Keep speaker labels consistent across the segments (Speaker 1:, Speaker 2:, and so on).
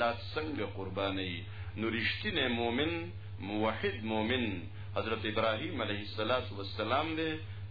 Speaker 1: لا څنګه قرباني نو رښتینه مؤمن موحد مؤمن حضرت ابراهیم علیه السلام دی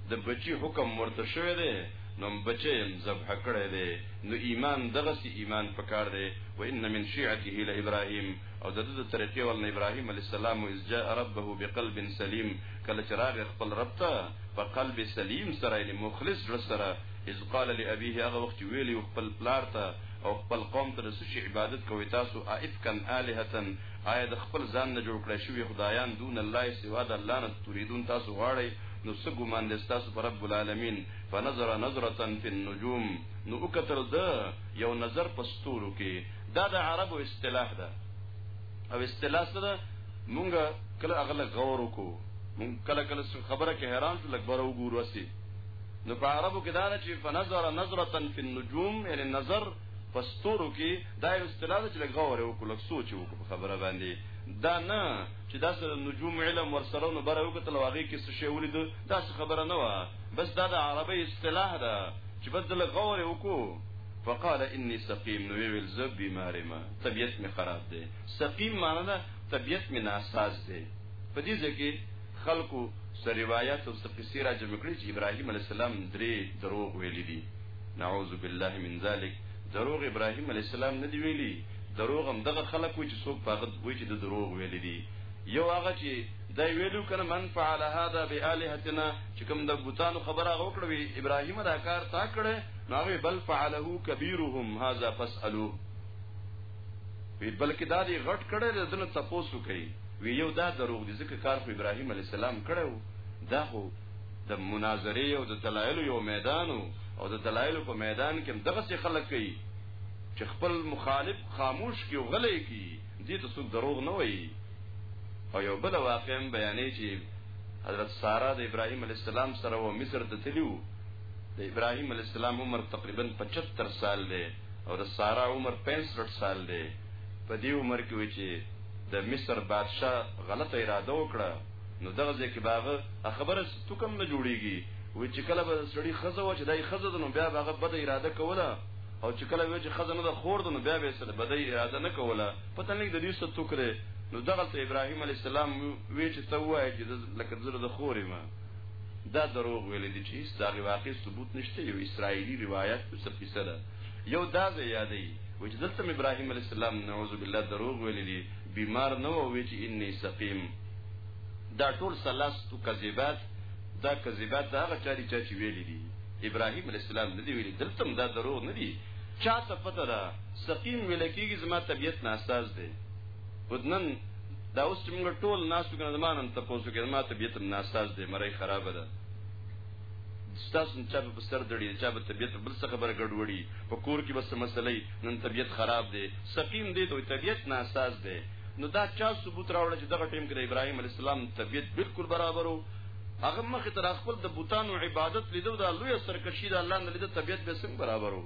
Speaker 1: د بچی حکم ورته شوی دی نو بچی هم ذبح کړی دی نو ایمان دغه سی ایمان پکار دی و ان من شیعته ل ابراهیم او د دې طریقې ول ابراهیم علی السلام او جاء ربه بقلب سلیم کله چې راغ خپل رب ته په قلب سلیم سره یعنی مخلص سره اذ قال لابيه هغه وخت ویلی خپل پلار ته او خپل قوم ته رسو چې عبادت کوي تاسو افکن الهتن آیا د خپل ځان نه جوړ کړی شوی خدایان دون الله سوا د الله نه تريدون تاسو غواړي نو څه ګمان د تاسو پر رب العالمین فنظر نظره فی النجوم نو وکتل د یو نظر په ستورو کې دا د عربو اصطلاح ده او اصطلاح سره مونږ کله اغله غور وکړو مونږ کله کله خبره کې حیران شو لګبره وګورو اسی نو په عربو کې دا نه چې په نظر نظره فی النجوم یعنی نظر پستورو کې دا یو اصطلاح ده چې لږ غور وکړو لږ سوچ وکړو په خبره باندې دا نه چې دا سره نجوم علم ورسره نو بره وکړو واغې کې څه شی ولید دا څه خبره نه و بس دا د عربی اصطلاح ده چې بس لږ غور وکړو فقال انی سقیم نو ویل زه بیمار ما طبیعت می خراب ده سقیم معنی ده طبیعت می ناساز ده په دې ځکه خلکو سره روایت او قصې را جمع کړې چې ابراهیم علی السلام درې دروغ ویلي دي نعوذ بالله من ذلک دروغ ابراهیم علی السلام نه دی ویلي دروغ هم دغه خلک وي چې څوک پاغه وي چې د دروغ ویلي دي یو هغه چې دا ویلو کنه من فعل هذا بالهتنا چې کوم د بوتانو خبره وکړوي ابراهیم دا کار تا کړه نو بل فعله کبیرهم هذا فاسالوه وی بلکې دا دی غټ کړه د دنه تپوسو کوي وی یو دا دروغ دي ځکه کار خو ابراهیم علی السلام کړو دا خو د مناظره او د دلایل یو میدان او د دلایل په میدان کې دغه څه خلک کوي چې خپل مخالف خاموش کی او غلې کی دې ته څوک دروغ نه وایي او یو بل واقعا بیانې چې حضرت سارا د ابراهیم علی السلام سره و مصر ته تلو د ابراهیم علی السلام عمر تقریبا 75 سال دی او د سارا عمر 65 سال دی په دې عمر کې وی چې د مصر بادشاه غلطه اراده وکړه نو دغه ځکه باغ خبره تو کم نه جوړیږي وی چې کله به سړی خزه و چې دای خزه نو بیا باغ بده اراده کوله او چې کله وی چې خزه نه د خور نو بیا به سره بده اراده نه کوله پته نه د دې څه توکره نو دغه ابراهيم عليه السلام وی چې ته وای چې لکه زره د خورې ما دا دروغ ویل دي چې دا واقع ثبوت نشته یو اسرایلی روایت څه قصه ده یو دا ځای یادې و چې دلته ابراهیم علی السلام نعوذ بالله دروغ ویل دي بیمار نه و وی چې انی سقیم دا ټول سلاستو کذبات دا کذبات دا هغه چاري چا چې ویل دي ابراهیم علی السلام نه دی ویل دلته دا دروغ نه دي چا ته پته ده سقیم ویل کېږي زما طبیعت ناساز دی ودنن دا اوس چې موږ ټول ناسو کنه زمانم ته پوسو کې ما طبيعت ناساز دی مړی خراب ده ستاسو چا په سر دړي چا په طبيعت بل څه خبره ګډوډي په کور کې بس مسلې نن طبيعت خراب دی سقيم دی ته طبيعت ناساز دی نو دا چا ثبوت راوړل چې دغه ټیم کې ابراهيم عليه السلام طبيعت بالکل برابرو هغه مخ تر خپل د بوتانو عبادت لیدو دا لوی سرکشي د الله نه لیدو طبيعت به څنګه برابرو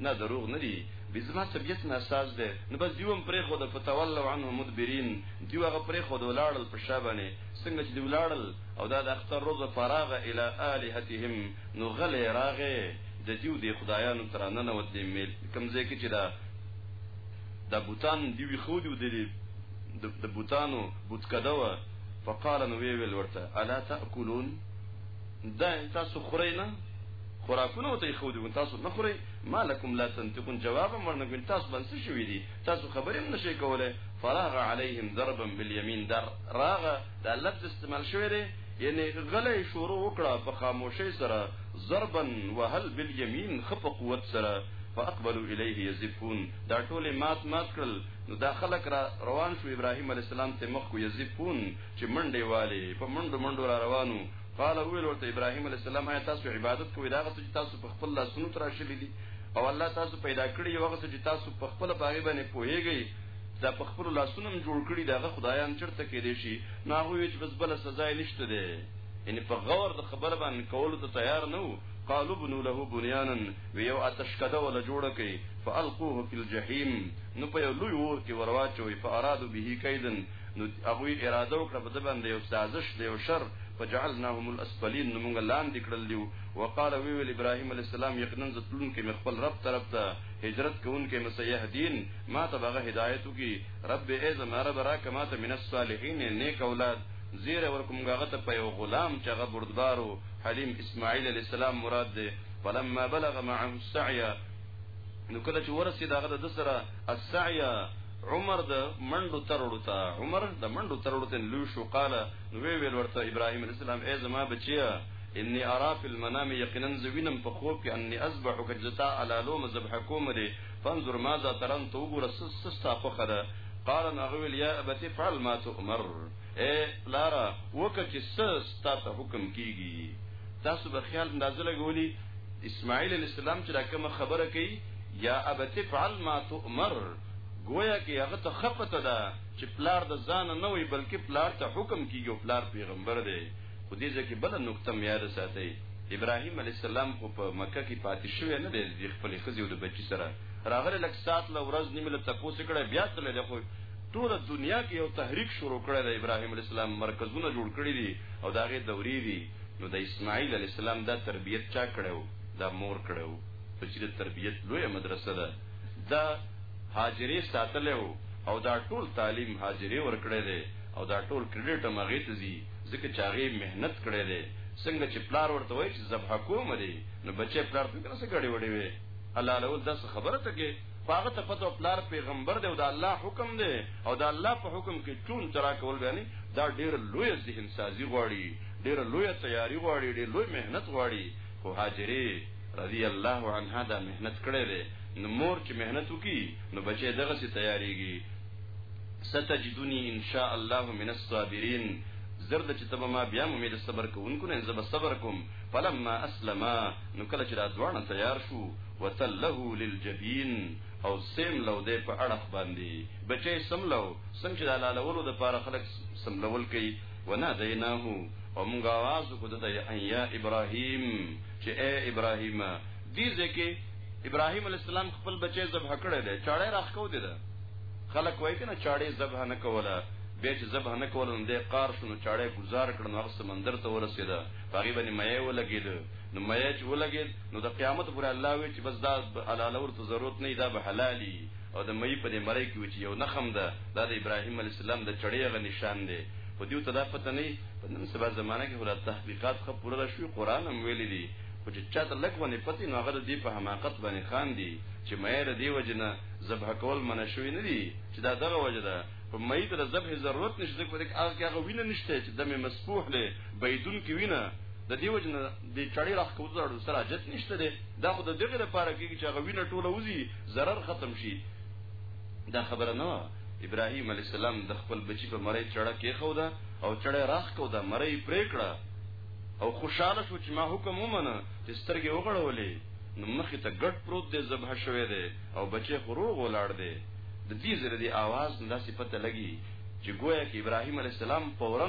Speaker 1: نه دروغ نه دي بزما طبيعت ناساز ده نو بس دیوم پرې خو د فتولوا عنه مدبرین دیو هغه پرې خو د ولاړل په شابهنه څنګه چې دی ولاړل او دا د اختر روز فراغ الی الہتهم نو غلې راغې د دیو د خدایانو ترانه نو د میل کمزې کې چې دا د بوتان دیوی خو دیو د د بوتانو بوتکدوه فقال نو ویل ورته الا تاكلون دا تاسو خورئ نه خرافونه وته خو دي تاسو نه خورئ مالکم لا تنتقون جواب مرنه کوي تاسو باندې څه شوې دي تاسو خبرې هم نشئ کولای فراغ عليهم ضربا باليمين در راغ دا لفظ استعمال شوی دی یعنی غلې شروع وکړه په خاموشۍ سره ضربا وهل باليمين خپ قوت سره فاقبلوا الیه یزفون دا ټول مات مات کړل نو دا خلک را روان شو ابراهیم علی السلام ته مخ کو یزفون چې منډه والي په منډو منډو را روانو قال ویل ورته ابراهيم عليه السلام آیا تاسو عبادت کوئ دا غته چې تاسو په خپل لاسونو تراشلې دي او الله تاسو پیدا کړی یو غته چې تاسو په خپل باغې باندې پوهیږئ دا په خپل لاسونو جوړ کړی داغه خدایان چرته کې دي شي نه هغه چې بس بل سزا نشته ده یعنی په غور د خبر باندې کولو ته تیار نه وو قالو بنو له بنیانا ویو اتشکده ولا جوړ کړي فالقوه فی الجحیم نو په لوی ور کې ورواچوي فارادو به کیدن نو هغه اراده وکړه په دباندې یو سازش دی او شر فجعلناهم الاسفلين نو موږ لاندې کړل دیو وقال وی ویل ابراهيم عليه السلام یقینا زتلون کې خپل رب طرف ته هجرت کوونکې مسیح دین ما ته بغه هدایت کی رب ای زما رب را کما ته من الصالحین نیک اولاد زیره ورکوم هغه ته په یو غلام چې هغه بردبارو حلیم اسماعیل علی السلام مراد ده فلما بلغ معه السعي نو کله چې ورسید هغه د سره السعي عمر د منډو ترړو ته عمر د منډو ترړو ته لو شو قال نو وی ویل ورته ابراهيم عليه السلام اي زما بچيا اني ارى في المنام يقينا زوینم په خوب کې اني اذبحك جتا على لوم ذبح کوم دي فانظر ماذا ترن تو ګور سستا فخر قال نغويل يا ابتي فعل ما تؤمر اي لارا وکه چې سستا ته حکم کیږي تاسو به خیال اندازه لګولي اسماعیل علیہ السلام چې دا کوم خبره کوي یا ابتي فعل ما تؤمر گویا کې هغه ته خپته ده چې پلار د ځان نه وي بلکې پلار ته حکم کیږي او پلار پیغمبر دی خو دې ځکه بل نقطه میار ساتي ابراهيم عليه السلام خو په مکه کې پاتې شوی نه دی د خپل خزي او د بچی سره راغله لک سات له ورځ نیمه له تاسو کړه بیا تل له خو ټول دنیا کې یو تحریک شروع کړی د ابراهيم عليه السلام مرکزونه جوړ کړی دي او داغه دوري دي نو د اسماعیل علی السلام دا تربیت چا کړو دا مور کړو بچیت تربیت لوی مدرسه ده دا حاضری ساتلې وو او دا ټول تعلیم حاضری ورکړې ده او دا ټول کریډټ مغه ته زی ځکه چې هغه مهنت کړې ده څنګه چې پلار ورته وایي چې زب حکوم دی نو بچي پلار ته څنګه غړي وړي وي الله له داس خبره ته کې هغه ته پته پلار پیغمبر دی او دا الله حکم دی او دا الله په حکم کې چون ترا کول بیانې دا ډیر لوی ذهن سازي غواړي ډیر لوی تیاری غواړي ډیر لوی مهنت غواړي خو هاجرې رضی الله عنها دا مهنت کړی دی نو مور چې مهنت وکي نو بچي دغه سي تیاریږي ستجدنی ان شاء الله من الصابرین زرد چې تبه ما بیا مې د صبر کوونکو نه زب صبر کوم فلما اسلما نو کله چې دا ځوان تیار شو وتله للجبین او سیم لو دې په اړه باندې بچي سم لو سم چې د لاله ولو د پاره خلک سم لول کوي وناديناه او موږ आवाज وکړو دته ايا ابراهيم چې اے ابراهيم دې ځکه ابراهيم عليه السلام خپل بچي ذبح کړی دی چاړې راخکو دي ده خلک وایي کنه چاړې ذبح نه کوله به چې ذبح نه کوله نو دې قار شنو چاړې گزار کړن هر سمندر ته ورسېده هغه باندې مې ولګید نو مې چې ولګید نو د قیامت پر الله وی چې بس دا حلال ورته ضرورت نه دا به حلالي او د مئی په دې مرۍ کې و چې یو نخم ده دا د ابراهیم علی السلام د چړې غ نشان دی خو دیو ته دا پته نه په نن سبا زمانہ کې هله تحقیقات خو پوره شوی قران هم ویل دي خو چې چاته لک ونه پتی نو هغه دې په حماقت باندې خان دي چې مې د دې وجنه ذبح کول منع شوی نه دي چې دا دغه وجه ده په مې د ذبح ضرورت نشته ځکه په دې کې هغه وینه نشته چې دمه مسفوح له بيدون کې وینه د دې وجنه د چړې راخ کو زړه سره جت نشته ده دا خو د دغه لپاره کېږي چې هغه وینه ټوله وزي zarar ختم شي دا خبره نه ابراهيم عليه السلام د خپل بچي په مړی چړه کې خو ده او چړې راخ کو ده مړی پرې کړه او خوشاله شو چې ما حکم ومنه چې سترګې وغړولې نو مخې ته ګډ پروت دی ذبح شوی دی او بچی خو روغ ولاړ دی د دې زره دی आवाज نه داسې پته لګي چې گویا کې ابراهيم عليه السلام فورا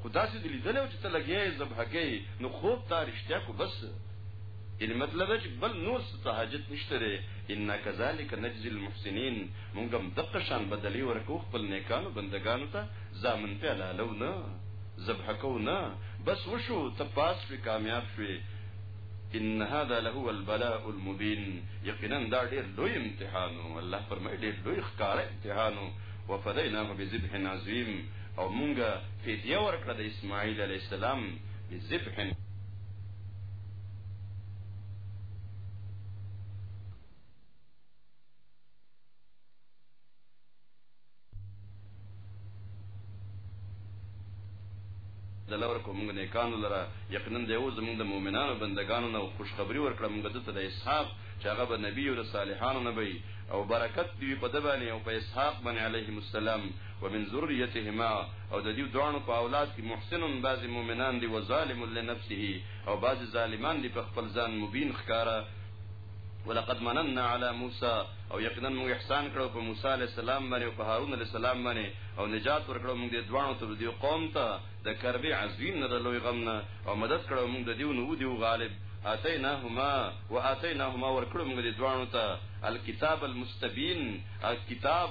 Speaker 1: خو داسې دې لیدلی چې ته لګیا یې ذبحګی نو خوب تا رښتیا کو بس یعنی مطلب چې بل نور څه ته حاجت نشته دی ان کذالک نجزی المحسنین مونږ هم دغه شان بدلی ورکو خپل نیکانو بندگانو ته ځامن په لالو نه ذبحکو نه بس وشو ته پاس شوې کامیاب شوې ان هذا له البلاء المبين یقینا دا ډیر لوی امتحان الله فرمایي ډیر لوی ښکار امتحان وفديناه بذبح عظيم او مونږه فدیه ورکړه د اسماعیل علی السلام بذبح د لور کو موږ نه کانو لره یقینا دی او زموږ د مؤمنانو بندگانو نو خوشخبری ورکړه موږ دته د اسحاق چې هغه به نبی او صالحانو نبی او برکت دی په دبانې او په اسحاق باندې علیهم السلام ومن ذريتهما او د دې دوانو په اولاد کې محسنون بعضی مؤمنان دي وظالم لنفسه او بعضی ظالمان دي په خپل ځان مبین ښکارا ولقد مننا على موسى او یقینا موږ احسان کړو په موسی عليه السلام باندې او په هارون عليه السلام باندې او نجات ورکړو موږ د دوانو تر دې قوم ته د کربي عظیم نه د لوی غم نه او مدد کړو موږ د دیو نو دیو غالب اتیناهما واتیناهما ورکړو موږ د دوانو ته الكتاب المستبین الكتاب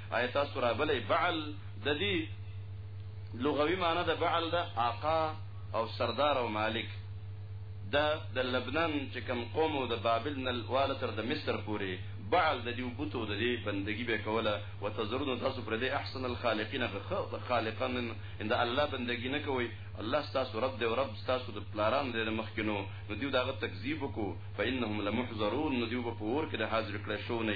Speaker 1: آیت تاسو را بلې بعل د دې لغوي معنی د بعل د آقا او سردار او مالک دا د لبنان چې کوم قوم او د بابل نه واله تر د مصر پورې بعل د دې بوتو د دې بندگی به کوله وتزرون تاسو پر دې احسن الخالقین خالقان ان د الله بندگی نه کوي الله تاسو رب دی او رب تاسو د پلاران دې مخکینو نو دیو داغه تکذیب وکړو فانهم لمحضرون نو دیو په اور کې د حاضر کړه شو نه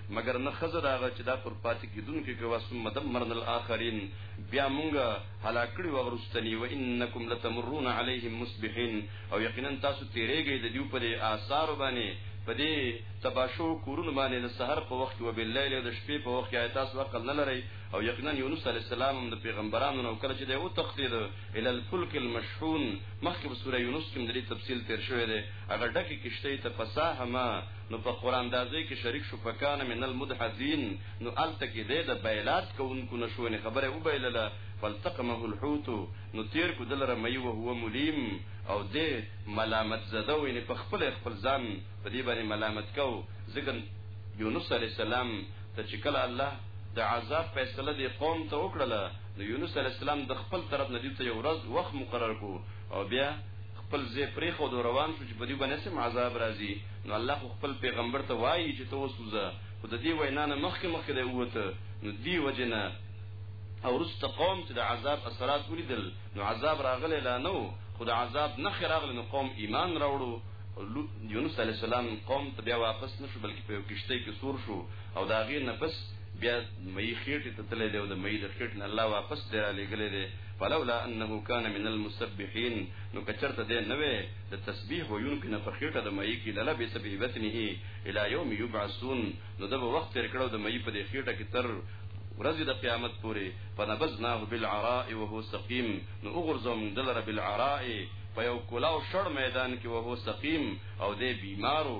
Speaker 1: مګر نه خزه داغه چې دا پر پاتې کیدونکو کې واسم مدمرن الاخرین بیا مونږه هلاکړي وغرستنی و انکم لتمرون علیهم مصبحین او یقینا تاسو تیرېږئ د دیو پر آثار باندې په دې تباشو کورونه باندې د سحر په وخت او باللیل د شپې په وخت کې تاسو عقل نه لرئ او یقینا یونس علی السلام د پیغمبرانو نو کله چې د او تقدیر ال الفلک المشحون مخکې په سوره یونس کې د تفصیل تیر شوی دی هغه ډکه کشته ته فساهما نو په قران دازې کې شریک شو فکان من المدحزین نو الته کې دې د بیلات کوونکو نشوونه خبره وبیلله فلتقمه الحوت نو تیر کو دلره مې او هو ملیم او دې ملامت زده ویني په خپل خپل ځان په دې باندې ملامت کو ځکه یونس علی السلام ته چې کله الله د عذاب فیصله دی قوم ته وکړه نو یونس علی السلام د خپل طرف نه دی ته یو ورځ وخت مقرر کو او بیا خپل زه پرې خو دو روان شو چې په دې باندې سم عذاب راځي نو الله خو خپل پیغمبر ته وایي چې ته وسوځه خو د دې وینا نه مخکې مخکې دی وته نو دی وجنه او رست قوم چې د عذاب اثرات ولیدل نو عذاب راغلی لا نو خو د عذاب نه راغلی نو قوم ایمان راوړو یونس علی السلام قوم ته بیا واپس نشو بلکې په کشته کې سور شو او دا غیر نه پس بیا مې خېټه ته تللی دی او د مې د خېټ نه الله واپس دی را لګلې دی فلولا انه كان من المسبحين نو کچرت دې نه وې د تسبيح ويونکو نه په خېټه د مې کې للا به سبي بتنه الى يوم يبعثون نو د وخت تر کړو د مې په دې خېټه کې تر ورځ د قیامت پورې فنبذناه بالعراء وهو سقيم نو وګرځوم دلر بالعراء په یو کلاو شړ میدان کې وهو سقيم او دې بیمارو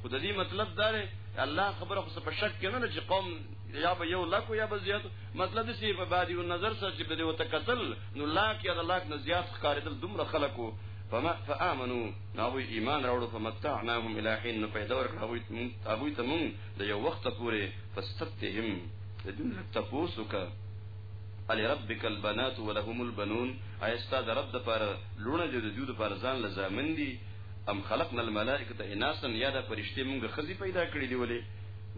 Speaker 1: خو د دې مطلب دا دی الله خبره خو په شک کې نه چې قوم یا به یو لاکو یا به زیات مطلب دې چې په بادي او نظر سره چې بده وته قتل نو لاک یا لاک نه زیات ښکارېدل دومره خلکو فما فآمنو نو ایمان راوړو فمتعناهم الى حين نو پیدا ورکړه وي مون ابو ته مون د یو وخت پورې فستتهم د دې لک تاسو کا علی ربک البنات ولهم البنون ایستا د رب د پر لونه د دې د پر ځان لزامن دي ام خلقنا الملائکه اناسا یا د فرشتي مونږ خزي پیدا کړی دی ولې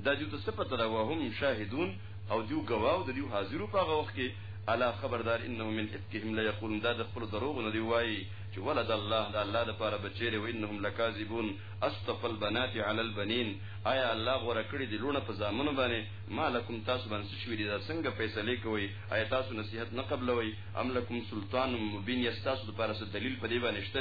Speaker 1: دا جو ته صفت را وهم شاهدون او دیو گواو د دیو حاضرو په هغه وخت کې الا خبردار انه من افکهم لا یقولون دا د خپل دروغ نه دی وایي چې ولد الله د الله د پاره بچیره و انهم لکاذبون اصطف البنات علی البنین آیا الله غوړه کړی دی لونه په ځامن باندې مالکم تاسو باندې شوی دی دا څنګه فیصله کوي آیا تاسو نصیحت نه قبلوي ام لکم سلطان مبین یستاسو د پاره دلیل په دی باندې شته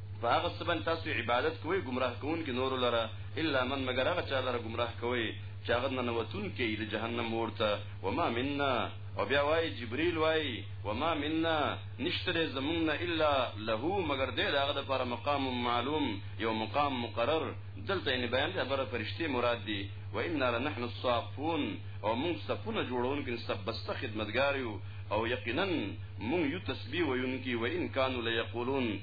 Speaker 1: په هغه څه باندې تاسو عبادت کوئ ګمراه کوونکي نورو لره الا من مګر هغه چا لره ګمراه کوئ چې هغه ننوتونکی د جهنم اور ته وما منا او بیا وایي جبرئیل وایي وما منا نشته دی زمونږ نه الا له مګر دی د هغه دپاره مقام معلوم یو مقام مقرر دلته یې بیان دی خبره فرشتې مراد دي و انا لنحن الصافون او مونږ صفونه جوړونکي سب بسته خدمتګار یو او یقینا مونږ یو تسبیح ویونکي و ان کانوا لیقولون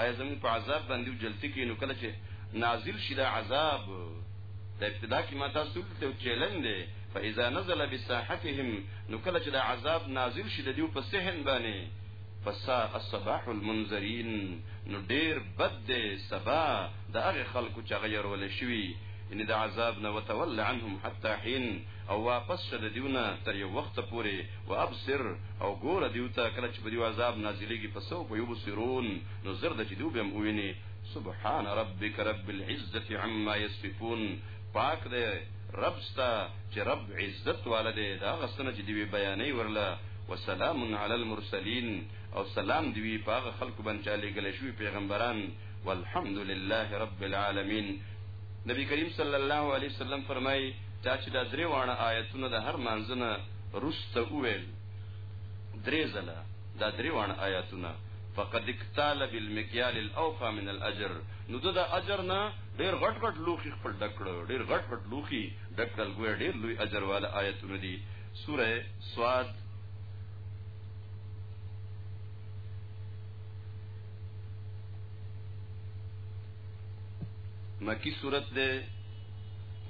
Speaker 1: آیا زموږ په عذاب باندې جلتی کې نو کله چې نازل شي دا عذاب د ابتدا کې ما تاسو ته چیلنج دی فاذا نزل بساحتهم نو کله چې دا عذاب نازل شي د دیو په سهن باندې فسا الصباح المنذرین نو ډیر بد دی سبا د هغه خلکو چې غیر ول شوی ان د عذاب نه وتول عنهم حتى حين او واپس شه د دیونه تر یو وخت پورې و ابصر او ګور دیو ته کله چې په دیو عذاب نازلېږي په سو په یو بصیرون نو زر د چې دیو به موینه سبحان ربک رب العزه عما یصفون پاک دی رب ستا چې رب عزت والده دا غسنه چې دی بیانې ورله وسلام علی المرسلین او سلام دی په هغه خلکو باندې چې لګل شوی پیغمبران والحمد لله رب العالمین نبی کریم صلی الله علیه وسلم فرمایي چا چې دا درې واړه آیتونه د هر مانځنه رسته وویل درې ځله دا درې واړه آیتونه فقد اکتال بالمکیال الاوفا من الاجر نو دا اجر نه ډیر غټ غټ لوخي خپل ډکړو ډیر غټ غټ لوخي ډکل ګوې ډیر لوی اجر والا آیتونه دي سوره سواد مکی صورت ده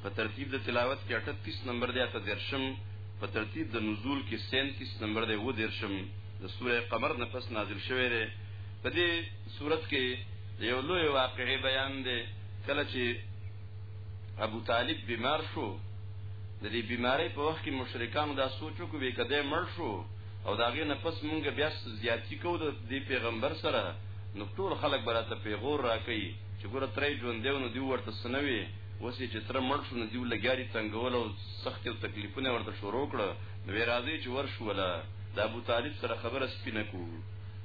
Speaker 1: په ترتیب د تلاوت کې 38 نمبر دی ته درشم په ترتیب د نزول کې 37 نمبر دی و درشم د سوره قمر نه پس نازل شوی دی په دې صورت کې یو لوی واقعي بیان دی کله چې ابو طالب بیمار شو د دې بیماری په وخت کې مشرکان دا سوچو کو به کده مړ شو او دا غي نه پس مونږ بیا زیاتی کو د پیغمبر سره نو ټول خلک براته پیغور راکې چې ګوره ترې ژوند دیو نو دی ورته سنوي وسې چې تر مړ شو نو دی لګیاري تنگول او سخت او تکلیفونه ورته شروع کړ نو راځي چې ورشو ولا د ابو طالب سره خبره سپینه کو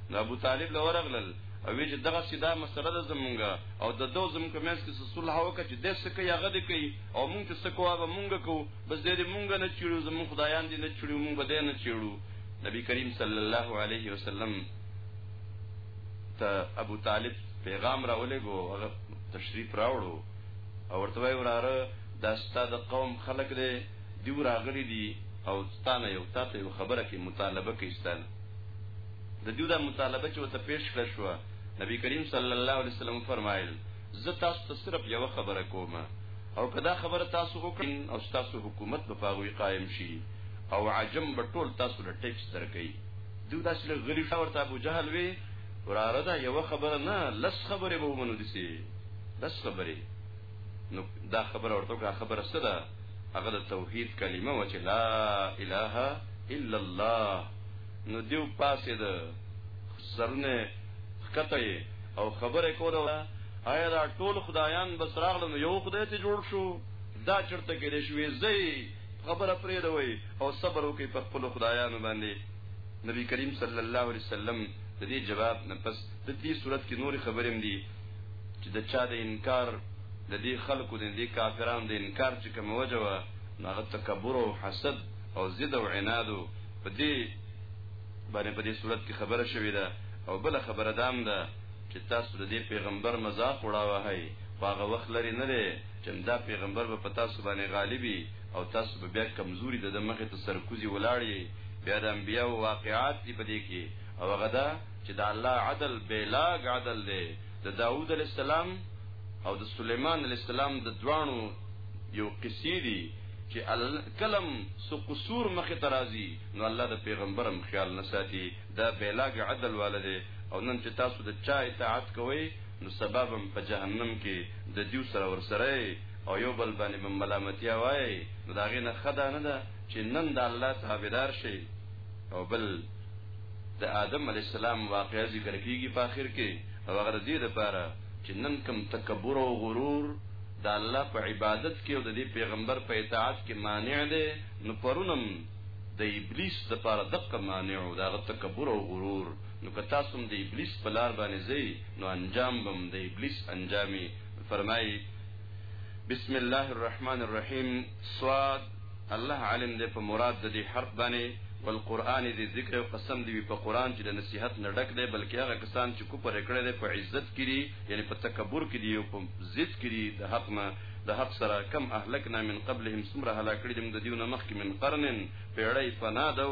Speaker 1: نو ابو طالب له ورغلل او وی چې دغه سیدا مسله ده زمونږه او د دوه زمونږ مېس کې صلح وکړه چې د څه کوي هغه دې کوي او مونږ ته څه کوه به مونږ کو بس دې مونږ نه چړو زمونږ خدایان دې نه چړو مونږ به دې نه چړو نبی کریم صلی الله علیه وسلم ته ابو طالب پیغام راولېګو هغه تشریف راوړو او ورته وای وراره دا ستاد قوم خلق دی دی راغلی دی او ستانه یو تاسو یو خبره کې مطالبه کې ستانه د دې دا مطالبه چې وته پیش کړ شو نبی کریم صلی الله علیه وسلم فرمایل زه تاسو ته صرف یو خبره کوم او کدا خبره تاسو وکړئ او تاسو حکومت په پاغوي قائم شي او عجم به ټول تاسو له ټیکس درکې دوی داسې له غریب شاور ته ابو جهل وی وراره دا یو خبره نه لس خبره به ومنو دي سي لس خبره نو دا خبره ورته کا خبره څه ده هغه د توحید کلمه و چې لا اله الا الله نو دیو پاسه ده سرونه خطه او خبره کوله آیا دا ټول خدایان بس راغلم یو خدای ته جوړ شو دا چرته کې لشوي زئی خبره پرې ده وي او صبر وکړي پر خپل خدایانو باندې نبی کریم صلی الله علیه وسلم د دې جواب نه پس د دې صورت کې نور خبرې دي چې د چا د انکار د دې خلکو د دې کافرانو د انکار چې کوم وجه و هغه تکبر او حسد او زید او عناد په دې باندې په دې صورت کې خبره شوې ده او بل خبره دام ده چې تاسو د دې پیغمبر مزاق وړاوه هي هغه وخت لري نه چې دا پیغمبر به په تاسو باندې غالبي او تاسو به بیا کمزوري د مخې ته سرکوزي ولاړی بیا د انبیاو واقعات دی په دې کې او هغه دا چې د الله عدل بیلاګ عدل دی د داوود علی السلام او د سليمان علی السلام د دوانو یو قصې دي چې کلم سو قصور مخه ترازی نو الله د پیغمبرم خیال نه ساتي دا بیلاګ عدل والده او نن چې تاسو د چا اطاعت کوئ نو سبا به په جهنم کې د دیو سره ورسره او یو بل باندې به ملامتیا وایي نو د هغې نه ښه دا نه ده چې نن د الله تابعدار شي او بل د آدم علی السلام واقعا ذکر کیږي په آخر کې او هغه دې لپاره چې نن کم تکبر او غرور د الله په عبادت کې او د دې پیغمبر په اطاعت کې مانع دی نو پرونم د ابلیس لپاره دقه مانع او د تکبر او غرور نو که تاسو هم د ابلیس په لار باندې ځئ نو انجام به هم د ابلیس انجامي فرمایي بسم الله الرحمن الرحیم سواد الله عالم دې په مراد د دې حرف باندې والقران دې ذکر او قسم دې په قران چې د نصيحت نه ډک دی بلکې هغه کسان چې کو پر کړه دې په عزت کړي یعنی په تکبر کړي او په ضد کړي د حق نه د حق سره کم اهلکنا من قبلهم سمره هلاکړي دې د دیونه مخکې من قرنن پیړې فنا دو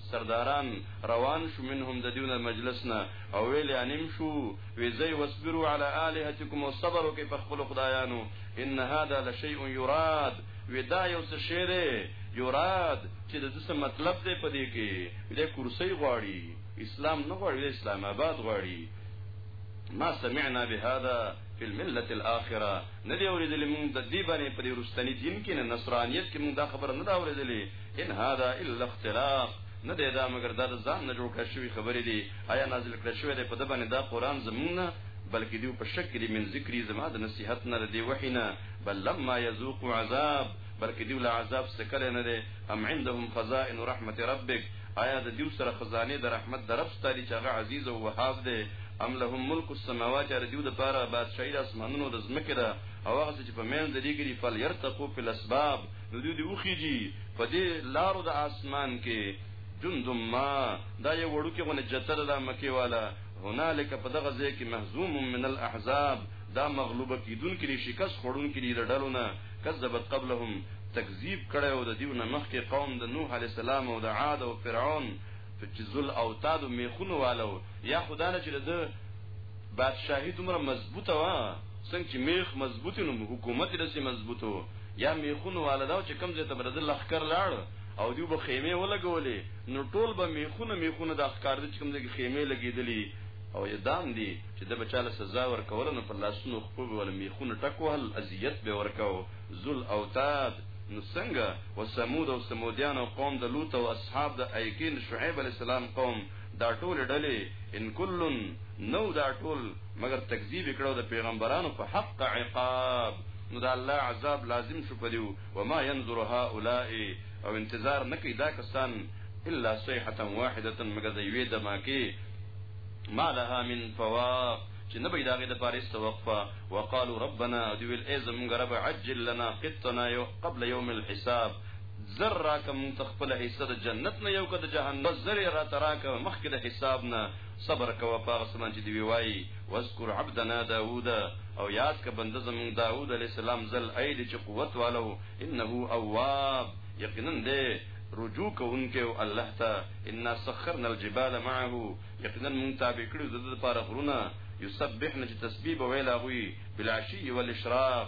Speaker 1: سرداران روان شو منهم د دیونه مجلس نه او ویل انیم شو وی زی وسبرو علی الہتکم وصبر کی په خپل خدایانو ان هذا لشیء یراد وی دا یو څه شی دی یراد چې د څه مطلب دی په دې کې د کرسی غواړي اسلام نه غواړي اسلام آباد غواړي ما سمعنا بهذا فی الملت الاخره نه دی اوریدلې موږ د دې باندې پر رستنی دین کې نه نصرانیت کې موږ دا خبره نه دا اوریدلې ان هذا الا اختلاق نه دی دا مگر دا ځان نه جوړ کړی شوی خبرې دی آیا نازل کړی شوی دی په د باندې دا قران زمونه بلکې دیو په شک کې من ذکرې زما د نصيحت نه دی وحینا بل لما یذوق عذاب بلکې دیو له عذاب سکل نه دی ام عندهم خزائن رحمت ربک آیا د دیو سره خزانه د رحمت د رب ستاري چې هغه عزیز او وهاب دی ام لهم ملک السماوات ار دیو د پاره بادشاہي د اسمانونو د زمکه ده او هغه چې په مین د لګري فل يرتقو فل اسباب نو دوی دی وخیږي په دې لارو د اسمان کې جند ما دا یو وړوکی غونه جتر دا مکی والا هنالک په دغه ځای کې مهزوم من الاحزاب دا مغلوبه کیدون کې شکست خورون کې د ډلونه کذبت قبلهم تکذیب کړي او د دیونه مخکې قوم د نوح علی السلام او د عاد او فرعون چې ذل اوتاد میخونو والو یا خدانه چې د بادشاہي دومره مضبوطه وا څنګه چې میخ مضبوطی نو حکومت داسې مضبوطو یا میخونو والداو چې کم ځای ته برد لخر لاړ او دیو به خیمه ولګولې نو ټول به میخونه میخونه د اخکار دي چې کم ځای کې خیمه لګېدلې او یدام دي چې د بچاله سزا ورکول نو په لاسونو خو به ول میخونه ټکوهل اذیت به ورکاو ذل اوتاد نو څنګه وسمود او سمودیان او قوم د لوط او اصحاب د ایکین شعیب علی السلام قوم دا ټول ډلې ان کلن نو دا ټول مگر تکذیب کړو د پیغمبرانو په حق عقاب نو دا الله عذاب لازم شو پدیو وما ينظر هؤلاء او انتظار نکي دا کسان الا صيحه واحده مگر د یوې دماکي ما لها من فواق چې نه پیدا غي د پاریس توقفه وقالو ربنا دویل ای زمونږ رب عجل لنا قطنا یو قبل یوم الحساب زر راکه مونږ ته خپل حصہ د جنت نه یو کده جهنم زر را تراکه مخکې د حساب نه صبر کوه پاغه سنن چې دی وای واذکر عبدنا داوود او یاد ک بنده زمون داوود علی السلام زل اید چې قوت والو انه اواب یقینا دې رجوع کوونکې او الله ته ان سخرنا الجبال معه یقینا مونږ تابع کړو د لپاره غرونه یسبحن چې تسبیح ویلا غوي بلاشی والاشراق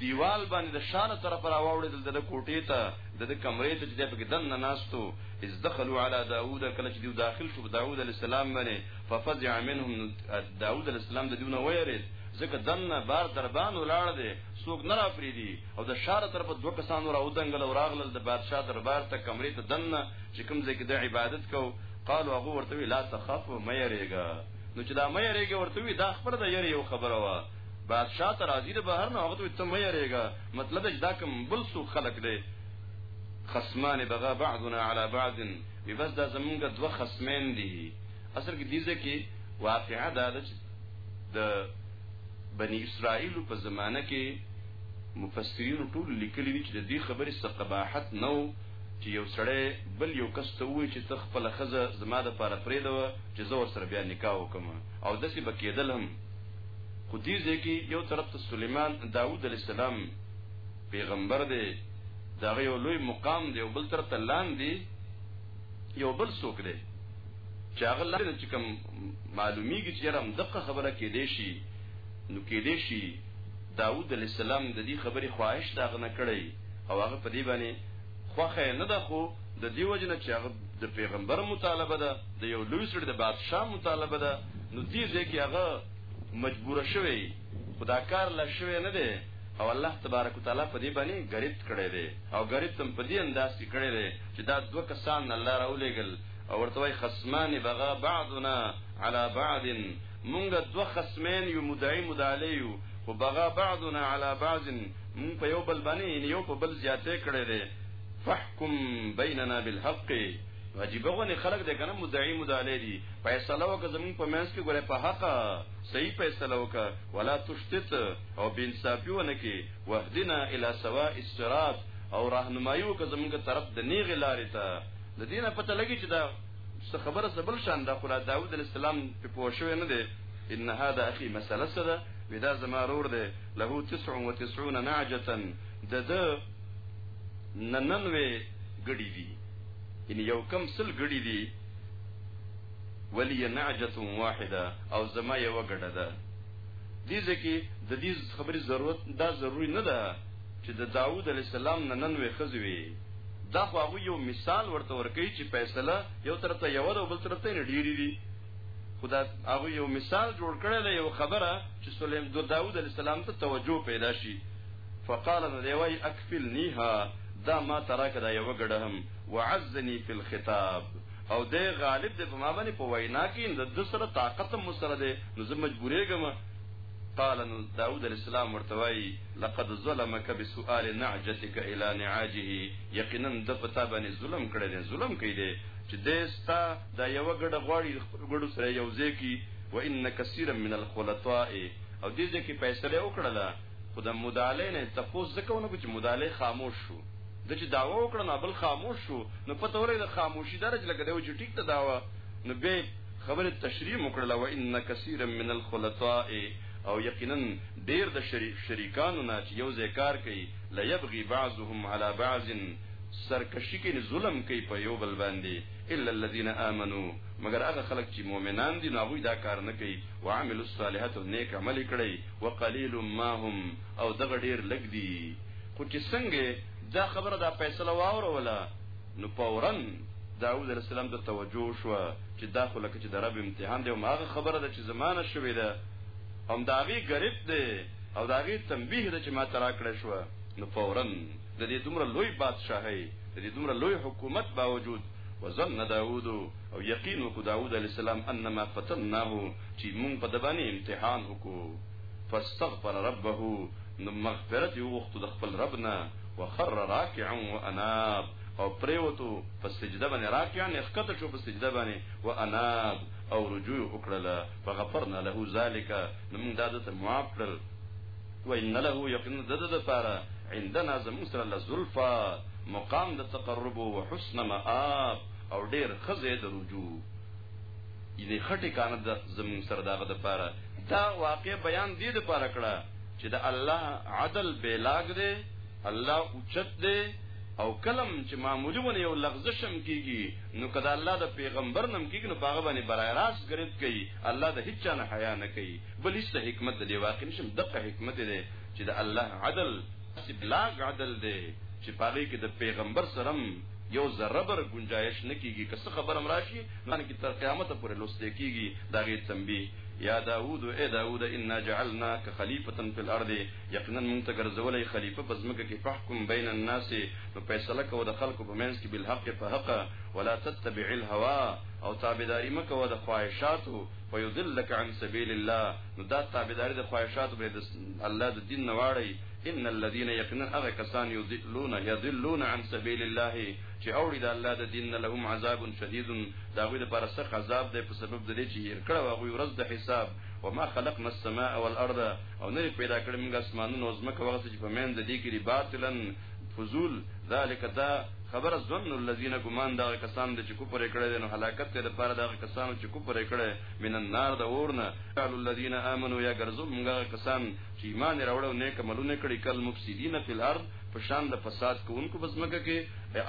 Speaker 1: دیوال باندې د شانه طرف را واوړې دلته د کوټې ته د د کمرې ته چې د پکې دن ناستو اذ دخلوا على داوود کله چې دیو داخل شو داوود علی السلام باندې ففزع منهم داوود علی السلام د دیونه ویریز ځکه دنه بار دربان ولاړ دی څوک نه راپری دي او د شار تر په دوه کسانو راو دنګل او راغلل د بادشاہ دربار ته کمرې ته دنه چې کوم ځای کې د عبادت کو قالو هغه ورته لا تخاف مې یریګا نو چې دا مې یریګا ورته وی دا خبره د یری یو خبره وا بادشاہ ته راځي د بهر نه هغه ته مې یریګا مطلب دا کوم بل سو خلق دی خصمان بغا بعضنا على بعض وی بس دا زمونږ دوه خصمین دي اصل کې دیزه کې واقعا دا ده چې د بنی اسرائیل په زمانه کې مفسرین ټول لیکلي دي چې د دې خبرې څخه قباحت نه چې یو سړی بل یو کس ته وایي چې ته خپل خزه زما د پاره پرې دوه چې زه ور سره بیا نکاح وکم او دسی بکیدل هم خو دې ځکه یو طرف ته سليمان داوود علی السلام پیغمبر دی دا یو لوی مقام دی او بل طرف ته لاندې یو بل څوک دی چې هغه لاره چې کوم معلومیږي چې رم دغه خبره کې دی شي نو کې دی شي داوود علی السلام د دې خبرې خواهش دا غنه کړی او هغه په دې باندې خوخه نه ده خو د دې وجنه چې هغه د پیغمبر مطالبه ده د یو لوی سړي د بادشاه مطالبه ده نو دې ځکه هغه مجبور شوی خدا کار لا شوی نه دی او الله تبارک وتعالى په دې باندې غریب کړی دی او غریب تم په دې انداز کې کړی دی چې دا دوه کسان الله راولېګل او ورته وای خصمان بغا بعضنا على بعض مونږ دوه خصمین یو مدعی مدعی یو وبغى بعضنا على بعض مون په یو بل باندې یعنی یو په بل زیاتې کړې ده فحکم بیننا بالحق عجیب غونې خلق دې کنه مدعی مدعی دي فیصله وکړه زمون په منځ کې ګوره په حق صحیح فیصله وکړه ولا تشتت او بین صافیونه کې وهدنا الی سواء الصراط او راهنمایو که زمونږ طرف د نیغه لارې ته د دینه پته لګی چې دا څه خبره څه بل شان دا خو را داوود علیه السلام په پوه شوی نه دی ان هذا اخي مساله څه ده وی دا زما رور دی له تسع و تسعون نعجة د ده نننوې ګړي دي ان یو کم سل ګړي دي ولی نعجة واحده او زما یو ګړه ده دې ځکه د دې خبرې ضرورت دا ضروری نه ده چې د داوود علی السلام نه نن وې خزې وي دا خو هغه یو مثال ورته ورکړي چې فیصله یو تر ته یو او بل تر ته نه ډیری دي خدا هغه یو مثال جوړ کړی دی یو خبره چې سلیم د داوود علی السلام ته توجه پیدا شي فقال نو دی وای اکفلنیها دا ما تراک دا یو غړهم وعزنی فی الخطاب او دی غالب دی په ما باندې په وینا کې د سره طاقت مسره دی نو زه مجبورېږم قال نو داود علیہ السلام ورتوای لقد ظلمك بسؤال نعجتك الى نعاجه یقینا د پتا باندې ظلم کړی دی ظلم کړی دی چې دستا دا یو غډ غواړي خپل غړو سره یو ځکی و ان کثیر من الخلطاء او دې ځکه فیصله وکړه خو د مدالې نه تفوس زکونه چې مدالې خاموش شو د چې داوا وکړه نه بل خاموش شو نو پته ورې د خاموشي درجه لګیدو چې ټیک ته داوا نو به خبره تشریح مکړله و ان کثیر من الخلطاء او یقینا ډیر د شریکانو نه چې یو ځای کار کوي لا یبغي بعضهم علی بعض سرکشی کې ظلم کوي په یو بل باندې الا الذين امنوا مگر هغه خلک چې مؤمنان دي نو هغه دا کار نه کوي وعملوا الصالحات نیک عمل کړي وقليل ما هم او دغه ډیر لګ دي خو چې څنګه دا خبره دا فیصله واوروله نو فورا داوود علیه السلام د توجه شو چې دا خو لکه چې د رب امتحان دی او هغه خبره ده چې زمانه شوې ده هم دا غي غریب دی او دا غي تنبیه ده چې ما ترا کړې شو نو فورا د دې دومره لوی بادشاہي د دې دومره لوی حکومت باوجود وظن داوود او یقین وکړ داوود علیه السلام انما فتناه چې مونږ په دبانې امتحان وکړو فاستغفر ربه نو مغفرت یو وخت د خپل ربنا وخر راکعا واناب او پریوتو په سجده باندې راکعا نه خکته شو په سجده باندې واناب او رجوع وکړه فغفرنا له ذالک نو موږ دا د معاف کړل وان له یقین د د لپاره عندنا زمون سره لزلفا مقام د تقرب او حسن مآب او ډیر خزه د رجوع یعنی خټه کانه د زمون سره داغه د لپاره دا واقع بیان دې د لپاره کړه چې د الله عدل بیلاګ دی الله اوچت دی او کلم چې معمولی ونه یو لغزشم کیږي نو کدا الله د پیغمبر نم کیږي نو باغ باندې برای راست غریب کوي الله د هیڅ نه حیا نه کوي بل هیڅ حکمت دی واقع نشم دغه حکمت دی چې د الله عدل چې بلاغ عدل دی چې پاره کې د پیغمبر سره یو ذره بر گنجائش نه کیږي که څه خبره مراشي باندې تر قیامت پورې لوستې کیږي دا غي تنبیه یا داوود اے داوود انا جعلناک خلیفۃ فی الارض یقینا مونږ ته ګرځولې خلیفہ په ځمکه کې فحکم بین الناس نو فیصله کو د خلکو په منځ کې بالحق په حق ولا تتبع الهوا او تابعداري مکو د خواهشاتو فیضلک عن سبیل الله نو دا تابعداري د خواهشاتو به د الله د دین نواړی ان الذين يقنن اغه کسان یضلون یضلون عن سبیل الله چې اوړي د الله د دین نه لهم عذاب شدید دا غوی د پر سخت عذاب دی په سبب د دې چې یې کړه واغوی ورځ د حساب وما خلقنا السماء والارض او نه پیدا کړم موږ اسمانونو او زمکه وغسه چې په مین د دې کې باطلن فزول ذالک دا خبر ظن الذين ګمان دا کسان د چکو پر کړه دي نو هلاکت ته د پاره دا کسان چې کو پر کړه من النار د اورنه قال الذين امنوا يا غرزم موږ کسان چې ایمان راوړو نیک عملونه کړی کل مفسدين فی الارض په شان د فساد کوونکو په ځمکه کې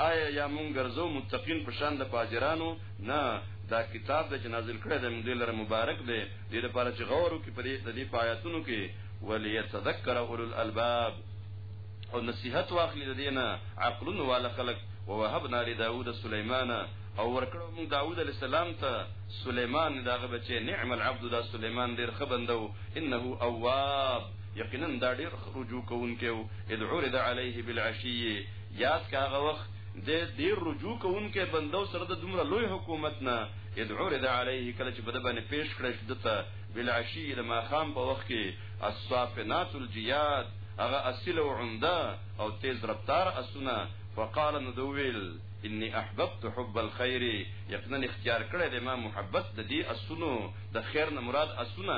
Speaker 1: آیا یا مونږ ګرځو متقین په شان د فاجرانو نه دا کتاب د جنازل کړه د موږ لپاره مبارک دی د لپاره چې غور وکړي په دې د دې پایتونو کې وليتذكر اولو الالباب او نصيحت واخلي د دینه عقلونو والا خلق ووهبنا لداود سليمان او ورکړو موږ داوود علی السلام ته سليمان داغه بچي نعم العبد دا سليمان ډیر خبندو انه اواب یقینا دا ډیر رجوع کوونکی و اذ عرض علیه بالعشی یاد کاغه وخت د دې رجوع کوونکې بندو سره د دومره لوی حکومت نه اذ عرض علیه کله چې بده باندې پیش کړی شو دته بالعشی د ماخام په وخت کې الصافنات الجیاد هغه اصل او عمده او تیز رفتار اسونه فقال ندویل انی احببت حب الخير یقینا اختیار کړی د ما محبت د دې اسونو د خیر نه مراد اسونه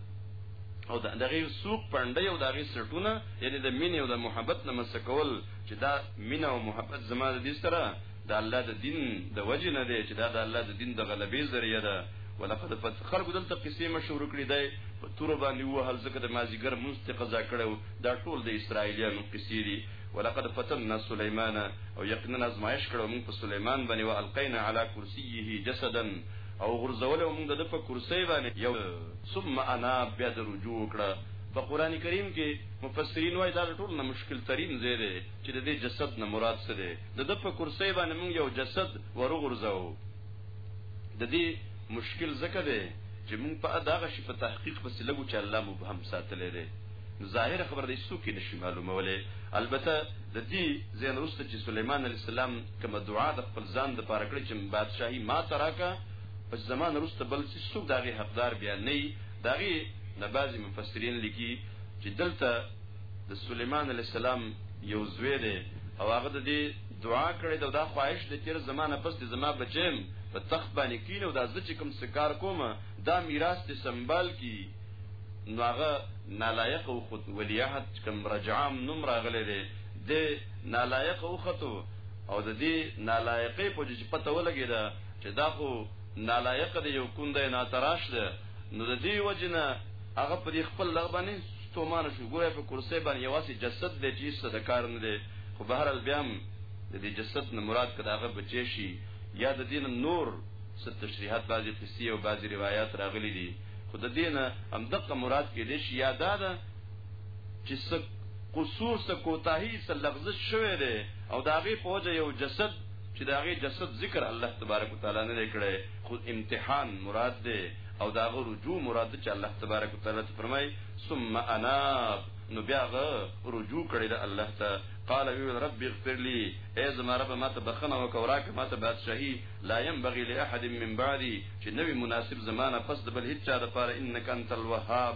Speaker 1: او د دغه سوق پنده او دغه سټونه یعنی د مینې او د محبت نه مسکول چې دا مینه او محبت زما د دې سره د الله د دین د وجه نه دی چې دا د الله د دین د غلبې ذریعہ ده ولقد فت خلق دلته قصې مشهور کړې دی په تور باندې وه هل زکه د مازیګر مست قضا کړو دا ټول د اسرایلیانو قصې دي ولقد فتنا سليمان او یقینا ازمایش کړو موږ په سليمان باندې والقینا علی کرسیه جسدا او غرزوله مونږ د په کرسۍ باندې یو ثم انا بیا د رجوع کړه په قران کریم کې مفسرین وايي دا ټول نه مشکل ترين ځای دی چې د دې جسد نه مراد څه دی د په کرسۍ باندې مونږ یو جسد ورغورځو د دې مشکل ځکه دی چې مونږ په داغه شي په تحقیق په سلګو چې الله مبهم ساتلې دی ظاهر خبر دې سوکې نشي معلوموله البته د دې زین رسته چې سليمان عليه السلام کومه دعا د خپل ځان د پاره کړی چې بادشاہي ما تراکا په زمان رسته بل چې څوک داغه حقدار بیا نه داغه نبازي مفسرین لیکي چې دلته د سليمان عليه السلام یو زوی دی او هغه د دې دعا کړې دا, دا خواهش د تیر زمانه پس د زما بچیم په تخت باندې کینو دا زه چې کوم سکار کوم دا میراث ته سنبال کی نو هغه نالایق او خود ولیعهد کوم رجعام نوم راغلی دی د نالایق وختو او د دې نالایقې په چې پته ولګی دا چې دا خو نالایق دی یو کوند نه تراش ده نو د دې وجنه هغه پر خپل لغبنه ستومان شو ګویا په کرسي باندې یواسي جسد دی چې څه د کار نه دی خو بهر البیام د دې جسد نه مراد کړه هغه بچی شي یا د دین نور ست تشریحات بعضی قصې او بعضی روایت راغلي دي خود دینه هم دغه مراد کې دي چې یاده چې څه قصور څه کوتاهی څه لغزش شوی دی او دا غي په وجه یو جسد چې دا غي جسد ذکر الله تبارک وتعالى نه کړي خو امتحان مراد دی او دا غو رجوع مراد چې الله تبارک وتعالى فرمای ثم اناب نو بیا غ رجوع کړي د الله ته قال وی رب اغفر لي اے زما رب ما ته بخنه وکاو راکه ما ته بادشاہي لا ينبغي لاحد من بعدي چې نوې مناسب زمانہ پس د بل هیڅ چا د پاره انک انت الوهاب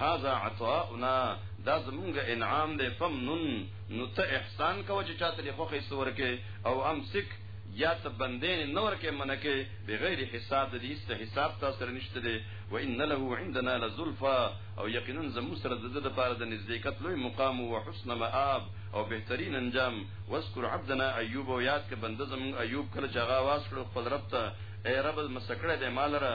Speaker 1: هذا عطاؤنا دا زمونږ انعام دی فمنن نو ته احسان کوه چې چاته دی خوښې سور کې او امسک یا ته بندې نور کې منکه بغیر حساب د دې ست حساب تاسو سره نشته دی و ان له عندنا لزلفا او یقینا زمو سره د دې لپاره د نزدېکت لوی مقام او حسن مآب او بهترین انجام واذكر عبدنا ایوب او یاد کې بنده زمون ایوب کله چې هغه واس کړو خپل رب ته اے رب مسکړه دې مال را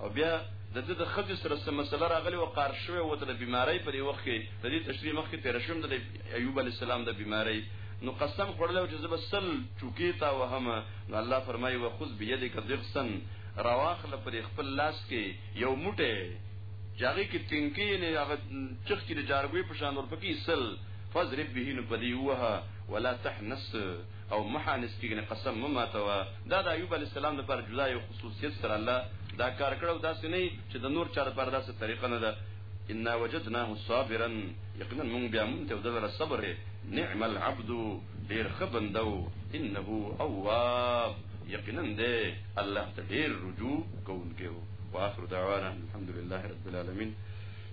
Speaker 1: او بیا د دې د خځې سره سم مسله راغلی او قار شوی و د بیماری په دې وخت کې د دې تشریح مخکې تیر شوم د ایوب علی السلام د بیماری نو قسم خورل چې زب سل چوکی تا وهم نو الله فرمایي وخذ بيدک ذخسن رواخل پر خپل لاس کې یو موټه جاګه کې تنکی نه هغه چخ کې د جارګوي په شان ور پکې سل فضرب به نو پدی وها ولا تحنس او محانس کېږي قسم مه ماتوه دا د ایوب علی السلام لپاره جدا یو خصوصیت سره الله دا کار کړو داسې نه چې د نور چا لپاره داسې طریقه نه ده ان وجدناه صابرا یقینا موږ بیا مونږ ته دغه صبر نعم العبد ډیر خبندو انه اواب یقینا دې الله ته ډیر رجوع کوونکی واخر دعوانا الحمد لله رب العالمين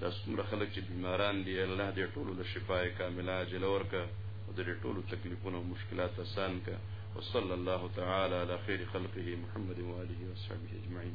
Speaker 1: دا څومره خلک چې بیماران دي الله دې ټولو له شفای کامله عاجله ورکړه او دې ټولو تکلیفونه او مشکلات آسان کړه وصلى الله تعالى على خير خلقه محمد وآله وصحبه أجمعين